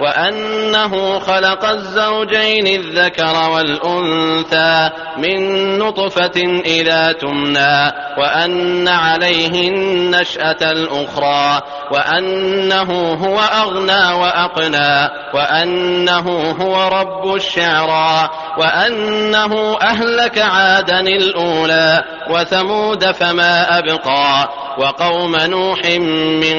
وأنه خلق الزوجين الذكر والأنثى من نطفة إذا تمنى وأن عليه النشأة الأخرى وأنه هو أغنى وأقنى وأنه هو رب الشعرى وأنه أهلك عادا الأولى وثمود فما أبقى وقوم نوح من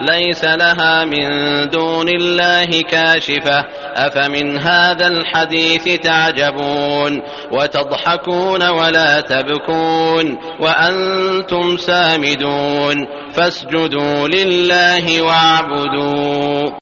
ليس لها من دون الله كاشفة. أفمن هذا الحديث تعجبون؟ وتضحكون ولا تبكون؟ وأنتم سامدون. فاسجدوا لله واعبدوا.